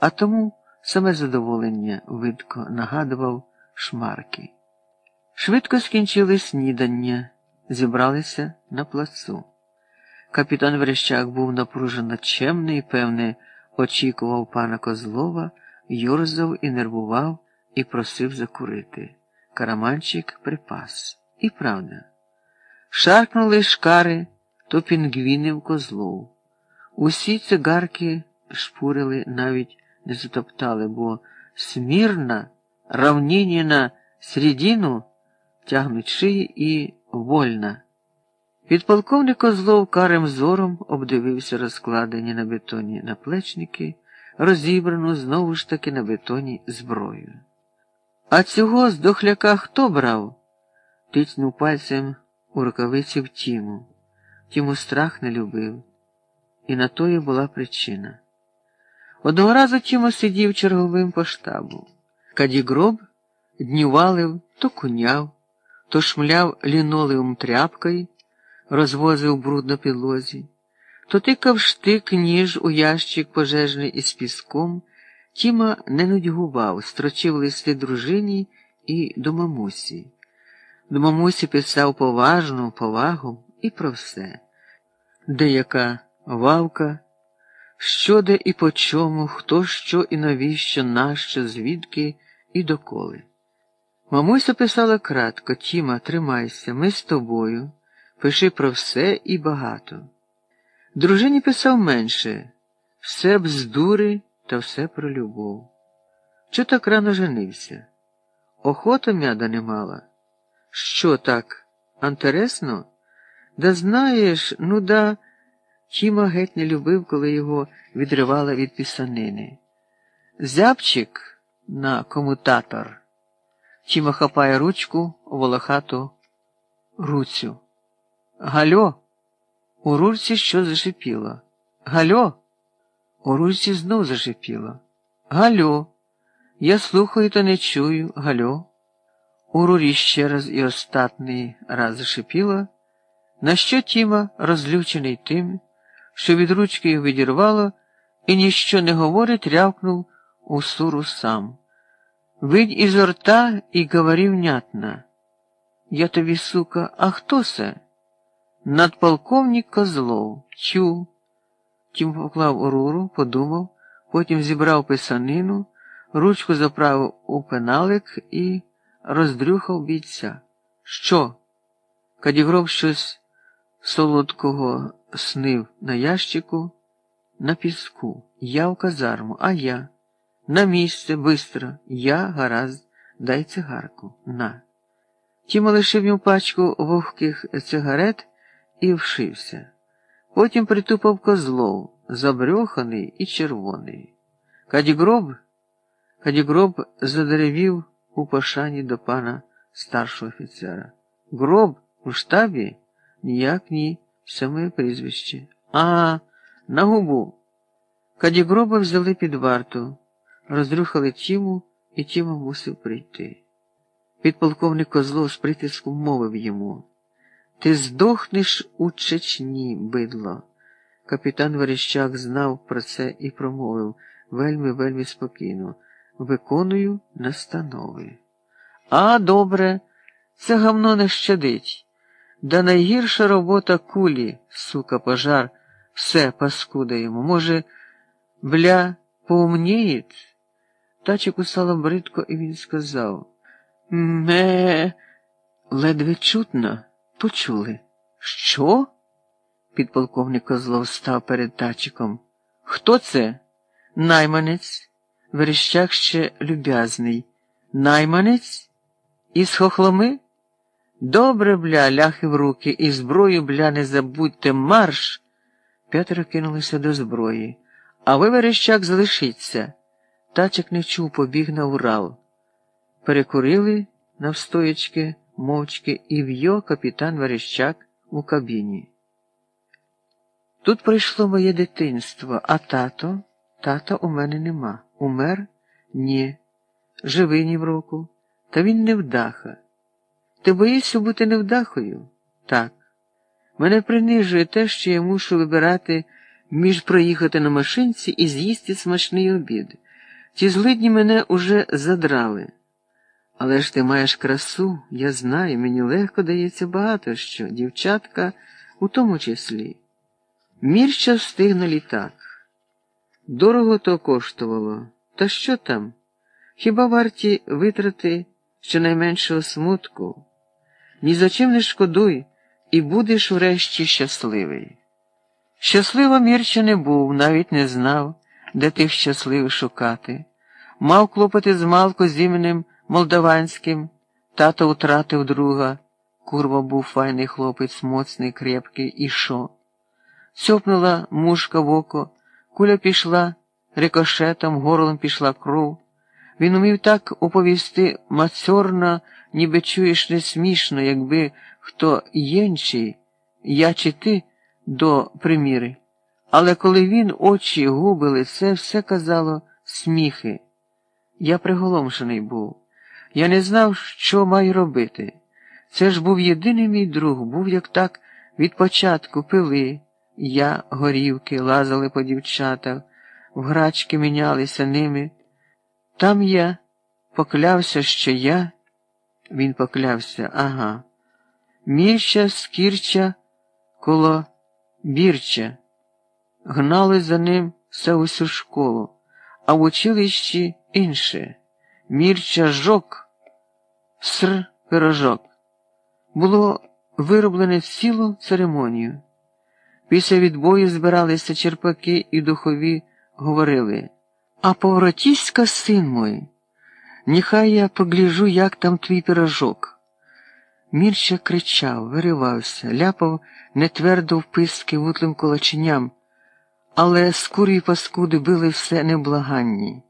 а тому саме задоволення видко нагадував шмарки. Швидко скінчили снідання, зібралися на плацу. Капітан Верещак був напружено чемний певне, очікував пана Козлова, юрзав і нервував і просив закурити. Караманчик припас. І правда. Шаркнули шкари то пінгвінів козлов. Усі цигарки шпурили, навіть не затоптали, бо смірна, равнініна середину тягнуть шиї і вольна. Підполковник Козлов карим зором обдивився розкладені на бетоні наплечники, розібрану знову ж таки на бетоні зброю. А цього з дохляка хто брав? тицнув пальцем у рукавиці в Тіму. Тіму страх не любив, і на тої була причина. Одного разу Тімо сидів черговим по штабу. Кадігроб днювалив, то куняв, то шмляв лінолеум тряпкою, розвозив бруд на підлозі, то тикав штик ніж у ящик пожежний із піском. Тіма не нудьгував, строчив листи дружині і до мамусі. До мамусі писав поважну повагу і про все. Деяка вавка, що де і по чому, хто що і навіщо, нащо, звідки і доколи. Мамуся писала кратко, Тіма, тримайся, ми з тобою, пиши про все і багато. Дружині писав менше, все бздури та все про любов. Що так рано женився? Охота мяда не мала. Що так, антересно? Да знаєш, ну да, Тіма геть не любив, коли його відривала від пісанини. Зябчик на комутатор. Тіма хапає ручку волохату руцю. Гальо? У рурці що зашипіло? Гальо? У ручці знов зашипіло. Гальо. Я слухаю, та не чую. Гальо. У рурі ще раз і остатний раз зашипіло, на що Тіма, розлючений тим, що від ручки його відірвало, і ніщо не говорить, рявкнув у суру сам. Видь із рта і говори внятно. Я тобі, сука, а хто це? Надполковник Козлов. Чу. Тім поклав уруру, подумав, потім зібрав писанину, ручку заправив у пеналик і роздрюхав бійця. Що? Кадігров щось солодкого снив на ящику, на піску. Я в казарму, а я. На місце, бистро, я гаразд, дай цигарку. На. Тіма лишив йому пачку вогких цигарет і вшився. Потім притупав козлов, забрьоханий і червоний. Кадігроб, Кадігроб задеревів у пошані до пана старшого офіцера. Гроб у штабі? Ніяк ні, моє прізвище. А, на губу. Кадігроба взяли під варту, роздрюхали Тіму, і Тіма мусив прийти. Підполковник Козлов з притиском мовив йому. Ти здохнеш у Чечні, бидло. Капітан Верещак знав про це і промовив вельми, вельми спокійно. Виконую настанови. А, добре, це гавно не щадить. Да найгірша робота кулі, сука, пожар, все паскуда йому. Може, бля, поумніє? Тачі кусала бридко, і він сказав Ме, ледве чутно. Почули. Що? Підполковник Козлов став перед тачиком. Хто це? Найманець. Верещак ще люб'язний. Найманець? Із хохломи? Добре, бля, ляхи в руки, і зброю, бля, не забудьте, марш. П'ятеро кинулися до зброї. А ви, Верещак, залишіться. Тачик не чув, побіг на Урал. Перекурили навстоячки мовчки і в'йо капітан Верещак у кабіні. Тут прийшло моє дитинство, а тато, тата у мене нема. Умер? Ні. Живий ні в року. Та він невдаха. Ти боїшся бути невдахою? Так. Мене принижує те, що я мушу вибирати між проїхати на машинці і з'їсти смачний обід. Ті злидні мене уже задрали. Але ж ти маєш красу, я знаю, мені легко дається багато що, дівчатка у тому числі. Мірча встиг на літак. Дорого то коштувало. Та що там? Хіба варті витрати щонайменшого смутку? Ні за чим не шкодуй, і будеш врешті щасливий. Щаслива Мірча не був, навіть не знав, де тих щасливих шукати. Мав клопоти з малко з іменем молдаванським, тато втратив друга. Курва був файний хлопець, моцний, крепкий, і що? Сьопнула мушка в око, куля пішла, рикошетом, горлом пішла кров. Він умів так оповісти мацьорно, ніби чуєш не смішно, якби хто єнчий, я чи ти до приміри. Але коли він очі губили, це все казало сміхи. Я приголомшений був. Я не знав, що маю робити. Це ж був єдиний мій друг, був як так від початку пили. Я, горівки, лазали по дівчатах, в грачки мінялися ними. Там я поклявся, що я, він поклявся, ага, мірча, скірча, коло бірча, гнали за ним все усю школу, а в училищі інше. Мірча жок, ср пирожок. Було вироблене цілу церемонію. Після відбою збиралися черпаки і духові говорили А поворотіська, син мой, нехай я погляжу, як там твій пирожок. Мірча кричав, виривався, ляпав нетвердо вписки вутлим колоченям, але скурі паскуди били все неблаганні.